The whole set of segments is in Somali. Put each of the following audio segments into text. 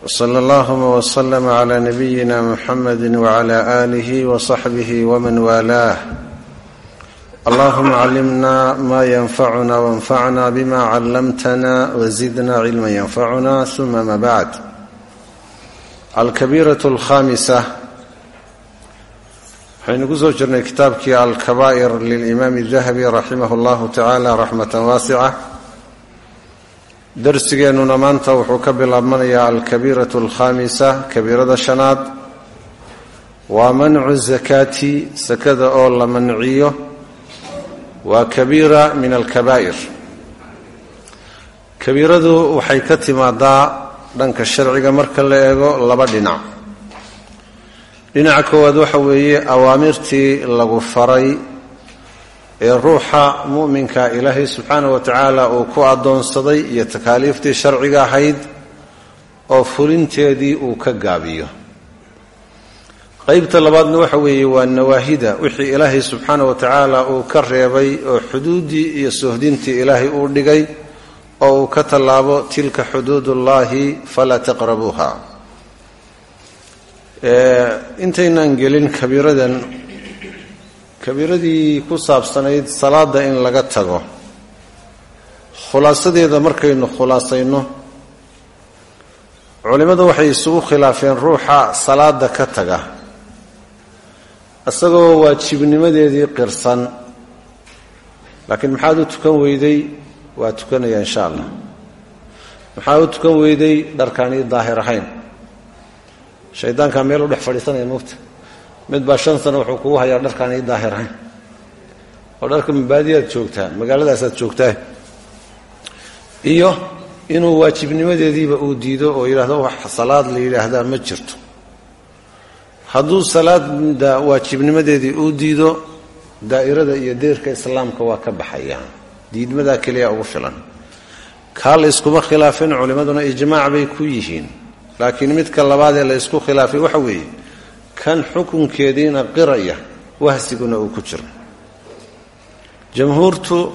wsala allahuma wslama cla nabiyina muxamedi wcla alihi wsaxbih wman waalaah allahuma callimna ma yanfacuna wanfacna bima callamtana wazidna cilma yanfacuna suma ma bacd alkabiiraة alkhamisa waxaynu ku soo jirnay kitaabkii alkabaa'ir lilimaami dahabi raximah اllahu tacaala raxmata waasica darsigeennuna maanta wuxuu ka bilaabmanayaa alkabiiratu alkhaamisa kabiirada shanaad. Waa mancu zakaati sakada oo la manciyo. Waa kabiira min alkabaa'ir. Kabiiradu waxay ka timaadaa dhanka sharciga marka la eego laba dhinac. Dhinaca koowaad waxa weeye awaamirtii lagu faray ee ruuxa mu'minka ilaahay subxaanah wa tacaala uu ku addoonsaday iyo takaaliiftii sharciga ahayd oo fulinteedii uu ka gaabiyo. Qeybta labaadna waxa weeye waa nawaahida wixii ilaahay subxaanah wa tacaala uu ka reebay oo xuduuddii iyo sohdintii ilaahay uu dhigay oo uu ka tallaabo tilka xuduudullaahi falaa taqrabuuha intaynaan gelin kabiiradan kabiiradii ku saabsanayd salaada in laga tago. Khulaasadeeda markaynu khulaasayno culimmadu waxay isugu khilaafeen ruuxa salaada ka taga isagoo waajibnimadeedii qirsan. Laakiin maxaad u tukan weyday? Waa tukanaya insha allah. Maxaad u tukan weyday? Dharkaanii daahir ahayn. Shaydaankaa meel u dhex fadhiisanaya moogta mid baa shan sano wuxuu kugu hayaa dharkaan ii daahir ahayn oo dharka mabaadiyaad joogtaa magaaladaasaad joogtaa iyo inuu waajibnimadeediiba uu diido oo yidhaahdo wax salaad la yidhaahdaa ma jirto. Hadduu salaada waajibnimadeedii uu diido daa'irada iyo deerka islaamka waa ka baxaya. Diidmadaa keliya ugu filan. Kaa la yskuma khilaafin culimmaduna ijmaac bay ku yihiin. Laakiin midka labaadee la ysku khilaafay waxa weeye kan xukunkeediina qiraya wahsiguna uu ku jiro. Jamhuurtu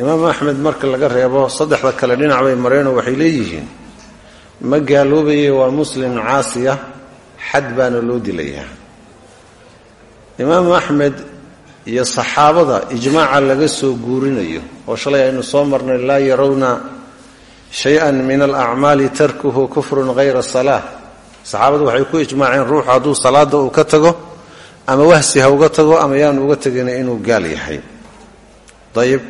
imaam axmed marka laga reebo saddexda kale dhinac bay mareenoo waxay leeyihiin ma gaaloobaye waa muslim caasiya xad baana loo dilayaa. Imaamu axmed iyo saxaabada ijmaaca laga soo guurinayo oo shalay aynu soo marnay laa yarawna shay-an min alacmaali tarkuhu kufrun hayra salaa saxaabadu waxay ku ijmaaceen ruuxu hadduu salaada uu ka tago ama wahsi ha uga tago ama yaanu uga tegina inuu gaal yahay. Ayib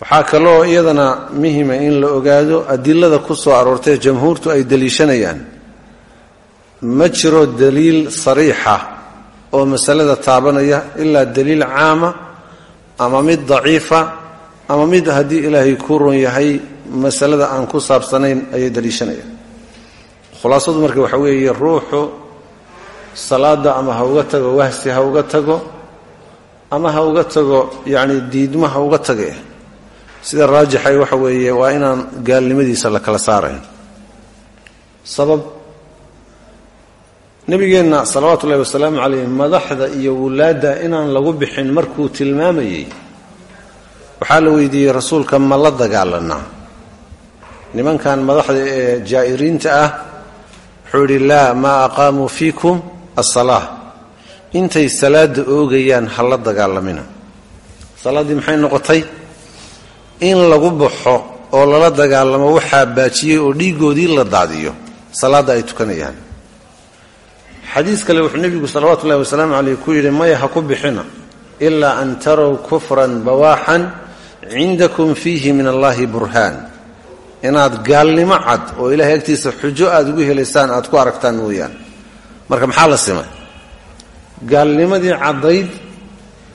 waxaa kaloo iyadana muhima in la ogaado adilada ku soo aroortay jamhuurtu ay daliishanayaan ma jiro daliil sariixa oo masalada taabanaya ilaa daliil caama ama mid daciifa ama mid haddii ilaahay ku ron yahay masalada aan ku saabsanayn ayay daliishanayaan khulaasadu marka waxaa weeye ruuxu salaada ama ha uga tago wahsi ha uga tago ama ha uga tago yacni diidmo ha uga tage. Sida raajixay waxa weeye waa inaan gaalnimadiisa la kala saarayn. Sabab nebigeenna salawaatu ullahi wasalaamu calayh madaxda iyo wulaadda inaan lagu bixin markuu tilmaamayey waxaa la weydiiyey rasuulka ma la dagaalanaa. Nimankan madaxda ee jaa'iriinta ah wuxuu idhi laa maa aqaamuu fiikum asalaa intay salaada oogayaan ha la dagaalamina. Salaaddii maxay noqotay? In lagu baxo oo lala dagaalamo waxaa baajiyey oo dhiiggoodii la daadiyo. Salaadda ay tukanayaan. Xadiis kale wuxuu nebigu salawaatu ullahi wasalaamu caleyh ku yidhi maya ha ku bixina ilaa an tarow kufran bawaaxan cindakum fiihi min allahi burhaan inaad gaalnimo cad oo ilahay agtiisa xujo aada ugu helaysaan aad ku aragtaan mooyaan marka maxaa la simay? Gaalnimadii caddayd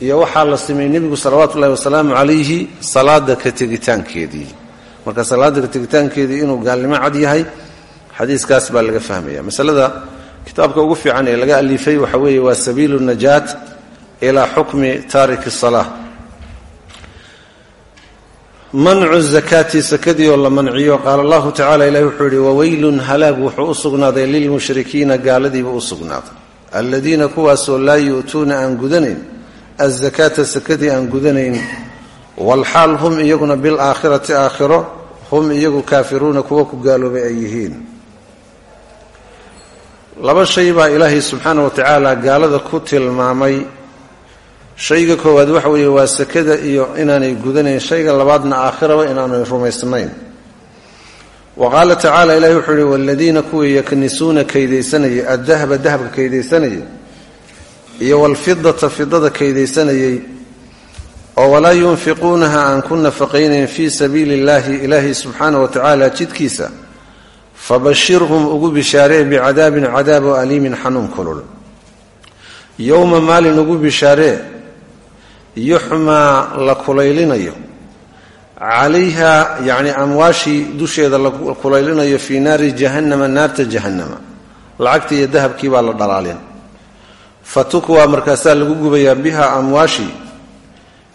iyo waxaa la simay nebigu salawaatu ullahi wasalaamu calayhi salaada ka tegitaankeedii. Marka salaada ka tegitaankeedii inuu gaalnimo cad yahay xadiiskaas baa laga fahmaya. Masalada kitaabka ugu fiican ee laga alifay waxa weeye waa sabiilu najaat ilaa xukmi taariki salaa mancu zakaati sakadii oo la manciyo qaala allahu tacala ilahi wuxuu yihi waweylun halaag wuxuu u sugnaaday lilmushrikiina gaaladiiba u sugnaaday. Aladiina kuwaasoo laa yu'tuuna aan gudanayn azakaata sakadii aan gudanayn walxaal hum iyaguna bilaakhirati aakhiro hum iyagu kaafiruuna kuwa ku gaaloobay ay yihiin. Laba shay baa ilaahay subxaana wa tacaala gaalada ku tilmaamay shayga koowaad waxa weeye waa sakada iyo inaanay gudanayn shayga labaadna aakhiraba inaanay rumaysnayn. Wa qaala tacaala ilahi wuxuu yihi waladiina kuwii yaknisuuna kaydaysanayay addahaba dahabka kaydaysanayay iyo walfidata fidada kaydaysanayay oo walaa yunfiquunaha aan ku nafaqaynayn fii sabiili illaahi ilaahi subxaana wa tacaala jidkiisa fabashirhum ugu bishaaree bicadaabin cadaab oo aliimin xanuun kulul. Yowma maalin ugu bishaaree yuxmaa la kulaylinayo. Calayha yacni amwaashii dusheeda la kulaylinayo fii naari jahannama naarta jahannama. Lacagtii iyo dahabkii baa la dhalaalin. Fa tukwaa markaasaa lagu gubayaa biha amwaashii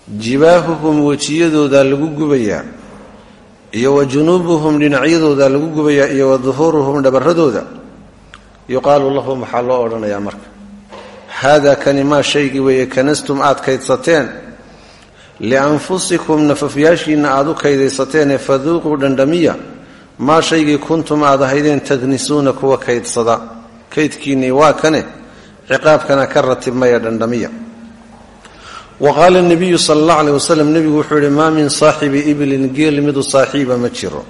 jibaahuhum wejiyadoodaa lagu gubayaa iyo wa junuubuhum dhinacyadoodaa lagu gubayaa iyo wa duhuuruhum dhabaradooda yuqaalu lahum waxaa loo odhanayaa marka haada kani maa shaygii weeye kanastum aad kaydsateen lianfusikum nafafyaashiinna aad u kaydaysateene faduuquu dhandhamiya maa shaygii kuntum aad ahaydeen taknisuuna kuwa kaydsada kaydkiinnii waa kane ciqaabkana ka ratibmaya dhandhamiya wa qaala nabiyu sala allah aleh wasalam nebigu wuxuu yihi maa min saaxibi iblin geel midu saaxiiba ma jiro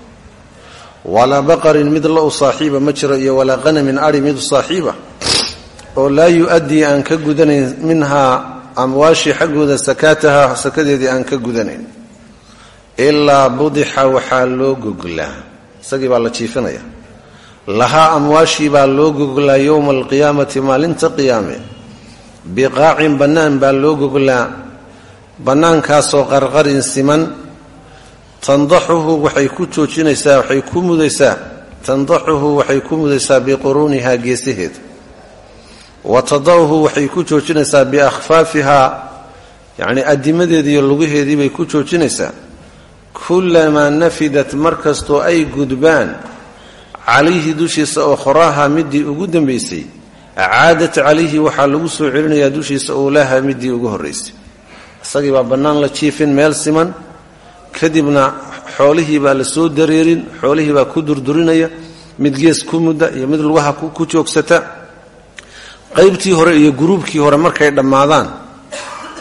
walaa baqarin mid la u saaxiiba ma jiro iyo walaa qanamin ari midu saaxiiba oo laa yu-addii aan ka gudanayn minhaa amwaashii xaggooda sakaataha sakadeedii aan ka gudanayn. Ilaa budixa waxaa loo goglaa. Isagii baa la jiifinaya lahaa amwaashii baa loo goglaa yowma alqiyaamati maalinta qiyaame. Biqaacin bannaan baa loo goglaa. Bannaankaasoo qarqarin siman. Tandaxuhu waxay ku joojinaysaa waxay ku mudaysaa. Tandaxuhu waxay ku mudaysaa biquruunihaa geesaheeda wa tadacuhu waxay ku joojinaysaa biakhfaafihaa yacnii addimadeedii iyo lugaheedii bay ku joojinaysaa. Kullamaa nafidat mar kastoo ay gudbaan calayhi dushiisa oo khoraaha midii ugu dambaysay caadat calayhi waxaa lagu soo celinayaa dushiisa oolaha midii ugu horraysay isagii baa bannaan la jiifin meel siman. Kadibna xoolihii baa la soo dareerin xoolihii baa ku durdurinaya mid gees ku mudda iyo mid lugaha ku joogsata qaybtii hore iyo guruubkii hore markay dhammaadaan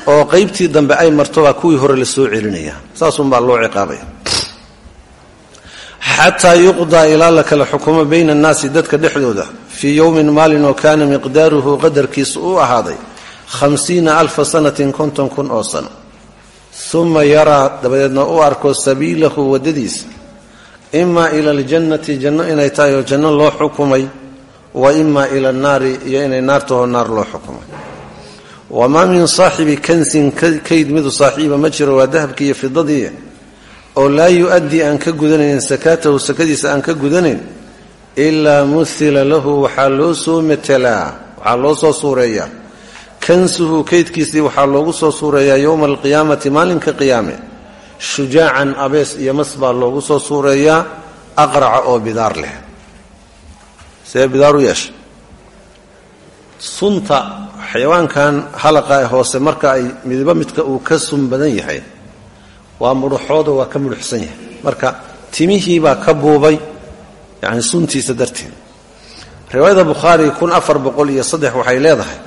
oo qaybtii dambe ay marto baa kuwii hore la soo celinaya. Saasunbaa loo ciqaabaya. Xataa yuqdaa ilaa la kala xukumo bayna annaasi dadka dhexdooda fii yowmin maalin oo kaana miqdaaruhu qadarkiisu u ahaaday hamsiina alfa sanatin konton kun oo sano. Uma yaraa dabadeedna u arko sabiilahu waddadiisa imaa ila aljannati janno inay tahay oo janno loo xukumay wa imaa ila annaari iyo inay naartahoo naar loo xukumay wamaa min saaxibi kansin kayd midu saaxiiba ma jiro waa dahabkii iyo fidadii oo laa yu-addii aan ka gudanayn sakaatahu sakadiisa aan ka gudanayn ilaa muhila lahu waxaa loo soo matelaa waxaa loo soo suureeyaa. Kansuhu kaydkiisii waxaa loogu soo suureeyaa yowma alqiyaamati maalinka qiyaame. Shujaacan abees iyo mas baa loogu soo suureeyaa aqraca oo bidaar leh see bidaar u yeesha sunta xayawaankan halaqa ee hoose marka ay midba midka uu ka sun badan yahay waa mudhaxooda waa ka mudhuxsan yahay. Marka timihiibaa ka buubay yani suntiisa darteed. Riwaayada bukhaari kun afar boqol iyo saddex waxay leedahay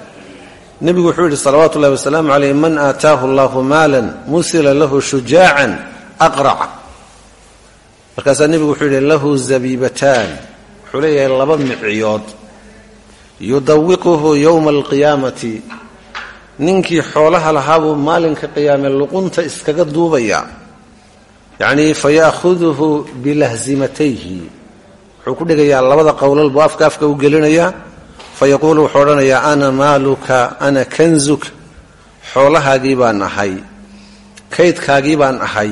nebigu wuxuu yidhi salawaatu ullahi wasalaamu caleyh man aataahu allahu maalan musila lahu shujaacan aqraca. Markaasaa nebigu wuxuu yidhi lahu zabiibataan wuxuu leeyahay laba miciyood yudawiquhu yowma alqiyaamati. Ninkii xoolaha lahaabuu maalinka qiyaame luqunta iskaga duubayaa yacnii fa ya'huduhu bilahzimatayhi. Wuxuu ku dhigayaa labada qowlal buu afka afka u gelinayaa. Fa yaquulu wuxuu odhanayaa ana maaluka ana kanzuka xoolahaagii baan ahay kaydkaagii baan ahay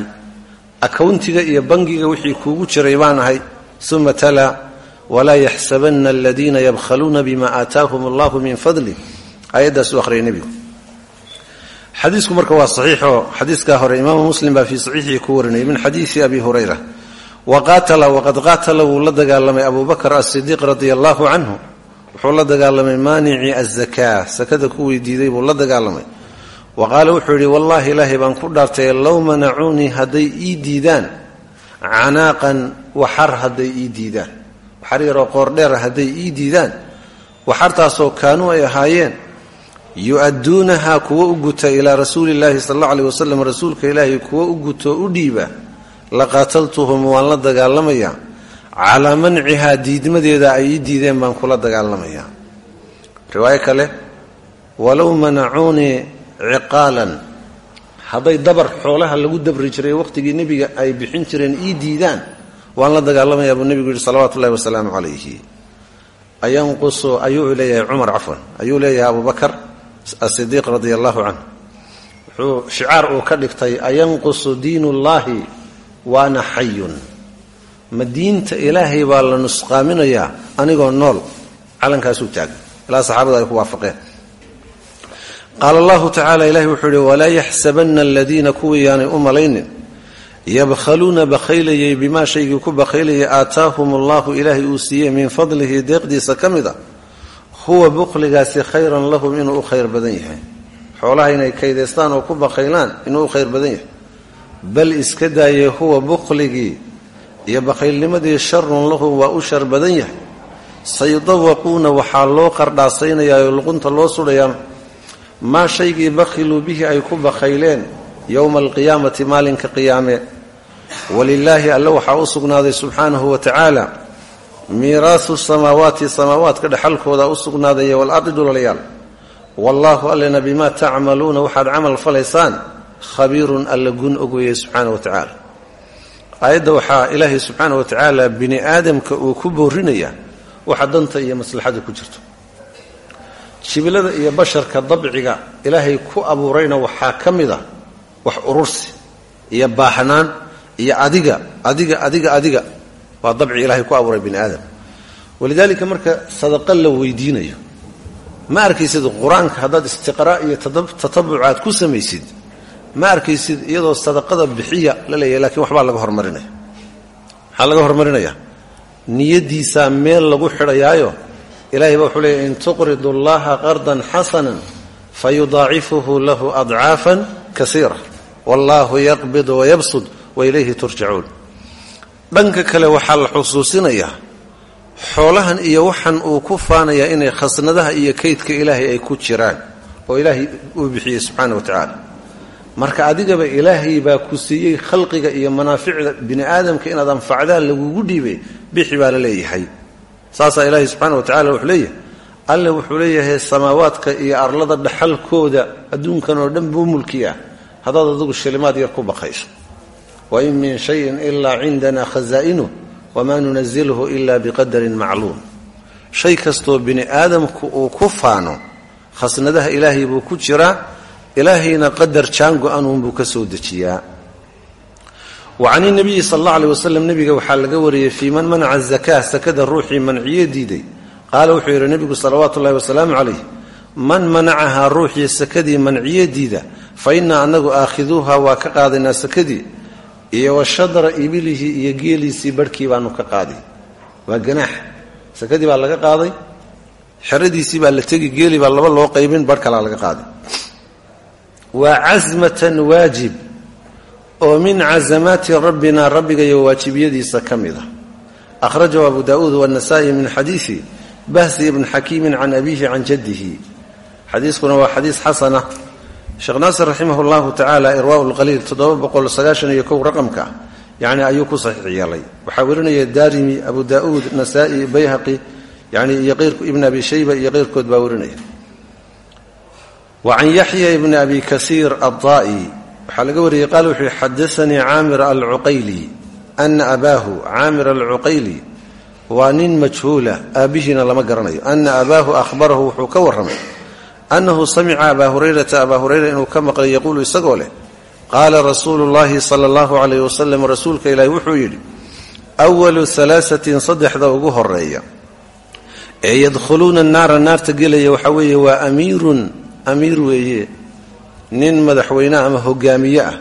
akawntiga iyo bangiga wixii kuugu jiray baan ahay. Uma tala walaa yaxsabanna aladiina yabkhaluuna bima aataahum allahu min fadlih aayaddaasuu akhriyay nebigu. Xadiisku marka waa saxiixoo xadiiskaa hore imaamu muslim baa fii saxiixihi ku warinayay min xadiisi abi hurayra. Wa qaatala waqad qaatala wuu la dagaalamay abu bakr asidiiq radia allahu canhu wuxuu la dagaalamay maanici azakaa sakada kuwii diiday buu la dagaalamay. Wa qaala wuxuu yidhi wallaahi ilaahay baan ku dhaartay low manacuunii ii diidaan canaaqan waxar hadday ii diidaan waxar yaroo qoordheera hadday ii diidaan waxartaasoo kaanuu ay ahaayeen yu-adduunahaa kuwo u guta ilaa rasuuli illaahi sal alla aleh wasalam rasuulka ilaahay kuwo u guto u dhiiba laqaataltuhum waan la dagaalamayaa calaa mancihaa diidmadeeda ay ii diideen baan kula dagaalamayaa riwaayo kale walow manacuunii ciqaalan hadday dabar xoolaha lagu dabri jiray waqhtigii nebiga ay bixin jireen ii diidaan waan la dagaalamayaa buu nebigu yihi salawaatu ullahi wasalaamu calayhi. Ayanqusu ayuu leeyahay cumar cafwan ayuu leeyahay abubakar asidiiq radia allahu wuxuu shicaar uu ka dhigtay ayanqusu diin ullaahi waana xayun. Ma diinta ilaahay baa la nusqaaminayaa anigoo nool. Calankaasuu taagay ilaa saxaabada ay ku waafaqeen. Qaala allahu tacala ilahi wuxuu yihi walaa yaxsabanna aladiina kuwii yaanay u malaynin yabkhaluuna bakhaylayay bimaa shaygii ku bakhaylayay aataahum allahu ilaahay uu siiyey min fadlihi deeqdiisa ka mid a huwa bukhligaasi khayran lahum inuu u khayr badan yahay. Xoolaha inay kaydaystaan oo ku bakhaylaan inuu u khayr badan yahay. Bal iska daayee huwa bukhligii iyo bakhaylnimadii sharun lahum waa u shar badan yahay. Sayudawaquuna waxaa loo qardhaasaynayaa oo luqunta loo sudhayaa maa shaygii bakhiluu bihi ay ku bakhayleen yowma alqiyaamati maalinka qiyaame walilaahi alle waxaa u sugnaaday subxaanahu wa tacaala miiraasu samaawaati samaawaadka dhexalkooda u sugnaadaya walardi dhulalayaal wallaahu allena bimaa tacmaluuna waxaad camal falaysaan khabiirun alla gun ogweye subxaana wa tacaala aayadda waxaa ilaahay subxaana wa tacaala bini aadamka uu ku boorinayaa waxa danta iyo maslaxada ku jirto. Jibilada iyo basharka dabciga ilaahay ku abuurayna waxaa ka mid a wax urursi iyo baaxnaan iyo adiga adiga adiga adiga. Waa dabci ilaahay ku abuuray bini aadam. Walidaalika marka sadaqa la weydiinayo ma arkaysid qur'aanka haddaad istiqraa iyo tatabuc aad ku samaysid ma arkaysid iyadoo sadaqada bixiya la leeyahay lakiin waxbaa laga hormarinaya. Maxaa laga hormarinaya niyadiisaa meel lagu xidhayaayo. Ilahay baa wuxuu leeyahy in tuqridu allaha qardan xasanan fayudaacifuhu lahu adcaafan kasiira. Wallaahu yaqbid wayabsud wailayhi turjacuun dhanka kale waxaa la xusuusinayaa xoolahan iyo waxan uu ku faanayaa inay khasnadaha iyo kaydka ilaahay ay ku jiraan oo ilaahay uu bixiyey subxaana wa tacaala. Marka adigaba ilaahay baa ku siiyey khalqiga iyo manaaficda bini aadamka inaad anfacdaan lagugu dhiibay bixi baa la leeyahay. Saasaa ilaahay subxaana wa tacala wuxuu leeyahay alle wuxuu leeyahay samaawaadka iyo arlada dhaxalkooda adduunkan oo dhan buu mulkiyaa haddaad adigu shilimaad yar ku baqayso wain min shayin ilaa cindana khazaa'inuh wamaa nunazilhu ila biqadarin macluum shay kastoo bini aadamku uu ku faano khasnadaha ilaahay buu ku jiraa ilaahayna qadar jaango-anuunbuu ka soo dejiyaa. Wa can inabiyi sal alla aleh wasalam nebiga waxaa laga wariyey fii man manaca zakaa sakada ruuxii manciye diiday. Qaala wuxuu yidhi nebigu salawaatu ullahi wasalaamu calayh man manacahaa ruuxii sakadii manciye diida fa iyo wa shadra ibilihi iyo geeliisii barhkii baanu ka qaaday. Waa ganaax. Sakadii baa laga qaaday xeradiisii baa la tegi geeli baa laba loo qaybin barh kalaa laga qaaday. Waa casmatan waajib oo min casamaati rabbina rabbigayo waajibiyadiisa ka mid a akhrajahu abu daa'uud waannasaa'i min xadiidi bahsi ibni xakiimin can abiihi can jaddihi. Xadiiskuna waa xadiis xasana sheekh naasir raximah llahu tacaala irwaa lqaliil iyo kow raqamka yani ayuu ku saxiix yeelay waxaa werinaya daarimi abu daa'uud nasaa'i bayhaqi yani iyo ibn abi shayba iyo keyrkood baa werinaya wa can yaxya ibni abi kasiir addaa'i waxaa laga wariyey qaal wuxuu yihi xadaanii caamir alcuqayli ana abaahu caamir alcuqayli waa nin majhuula aabbihiina lama garanayo. Ana abaahu ahbarahu wuxuu ka warramay annahu samica abaa hurayrata abaa hurayra inuu ka maqlay yaquulu isagoo leh qaala rasuulu llaahi sala allahu calayh wasalam rasuulka ilaahi wuxuu yidhi awalu alaasatin saddexda ugu horreeya ee yadkhuluuna naara naarta gelaya waxaa weeye waa amiirun amiir weeye nin madaxweyne ama hogaamiye ah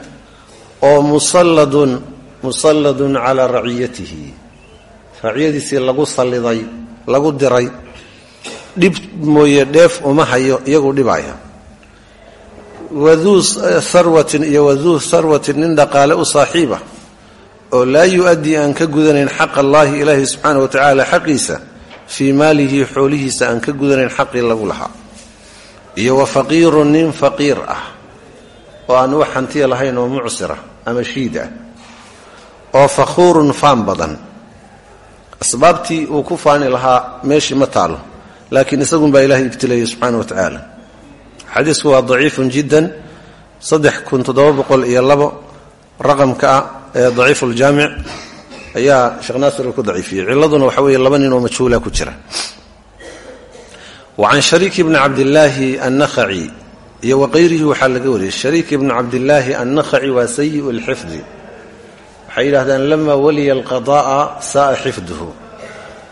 oo musalladun musalladun calaa raciyatihi raciyadiisii lagu salliday lagu diray dhib mooye dheef uma hayo iyagu dhibaya. Waduu sarwatin iyo waduu sarwatin nin dhaqaale u saaxiiba oo laa yu-addii aan ka gudanayn xaq allaahi ilaahi subxaana wa tacaala xaqiisa fii maalihi xoolihiisa aan ka gudanayn xaqii lagu lahaa. Iyo wa faqiirun nin faqiir ah oo aan wax hantiya lahayn oo mucsira ama shiid ah. Oo fakhuurun faan badan. Asbaabtii uu ku faani lahaa meeshii ma taalo laakiin isagunbaa ilahay ibtilayay subxaana wa tacaala. Xadiisku waa daciifun jiddan saddex kun toddoba boqol iyo labo raqamka ah ee daciifu ljaamic ayaa sheekh naasir ku daciifiyey. Ciladuna waxa weeye laba nin oo majhuula ku jira. Wa can shariik bni cabdillaahi annakhaci iyo waqayrihi waxaa laga wariyey shariik ibni cabdillaahi annakhaci waa sayi'u lxifdi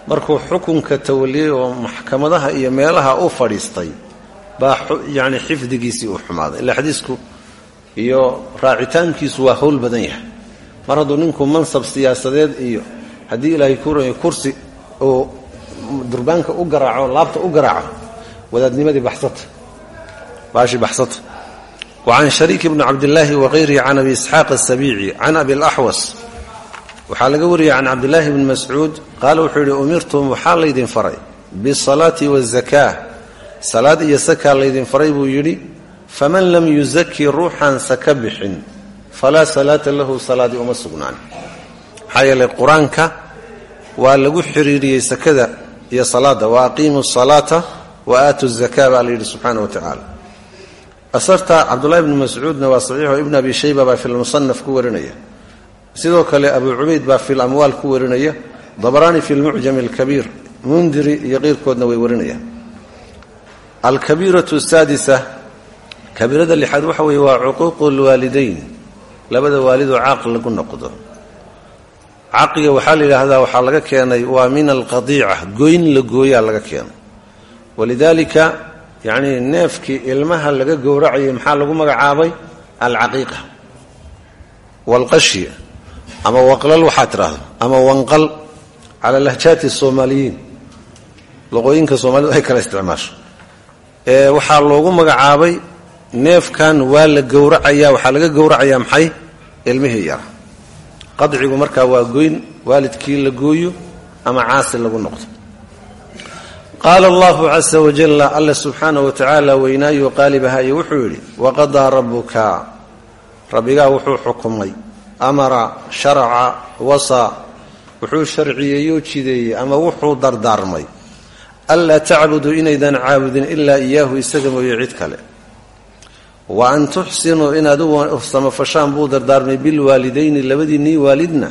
markuu xukunka tawaliyey oo maxkamadaha iyo meelaha u fadhiistay baa yani xifdigiisii uu xumaaday. Ila xadiisku iyo raacitaankiisu waa howl badan yahay. Mar hadduu ninku mansab siyaasadeed iyo haddii ilaahay kuurayo kursi uu durbaanka u garaaco laabta u garaaco wadaadnimadii baxsata. Baashii baxsata. Wa can shariik bni cabdillaahi waqayrihi can abi isxaaq asabiici can abi alaxwas waxaa laga wariyey can cabdillaahi bni mascuud qaala wuxuu yidhi umirtum waxaa laydin faray. Bisalaati wazakaa salaad iyo sakaa laydin faray buu yidhi faman lam yuzaki ruuxaan saka bixin. Falaa salaata lahu salaadii uma sugnaan. Maxaa yeelay qur'aanka waa lagu xiriiriyey sakada iyo salaadda. Wa aqiimu salaata wa aatu zaka baa la yidhi subxaana wa tacaala asarta cabdullahi bni mascuudna waa saxiixo ibn abi shayba baa fi lmusanaf ku warinaya sidoo kale abu cubayd baa fi lamwaal ku warinaya dabaraani fi lmucjam alkabiir. Mundiri iyo qeyrkoodna way warinayaan. Alkabiiratu saadisa kabiirada lixaad waxa weeye waa cuquuqu lwaalidayn labada waalidoo caaq lagu noqdo. Caqiga waxaa la yidhaahdaa waxaa laga keenay waa min alqadiica goyn la gooyaa laga keenay walidaalika yacnii neefkii ilmaha laga gowracayay maxaa lagu magacaabay? Alcaqiiqa. Walqashi ama waqlal waxaa tidhaahdo ama wanqal cala lahjaati soomaaliyiin loqooyinka soomaalidu ay kala isticmaasho. Waxaa loogu magacaabay neefkan waa la gowracaya waxaa laga gowracayaa maxay? Ilmihii yara qadcigu markaa waa goyn waalidkii la gooyo ama caasi lagu noqdo. Qaala allahu casa wajalla alla subxaana wa tacaala weynaayo qaalibahaye wuxuu yidhi waqadaa rabbuka. Rabbigaa wuxuu amara sharaca wasa. Wuxuu sharciyeeyoo jideeyey ama wuxuu dardaarmay. Anlaa tacbuduu inaydan caabudin ilaa iyaahu isaga mooye cid kale. Wa an tuxsinuu inaad u samafashaan buu dardaarmay bilwaalidayni labadiinnii waalidna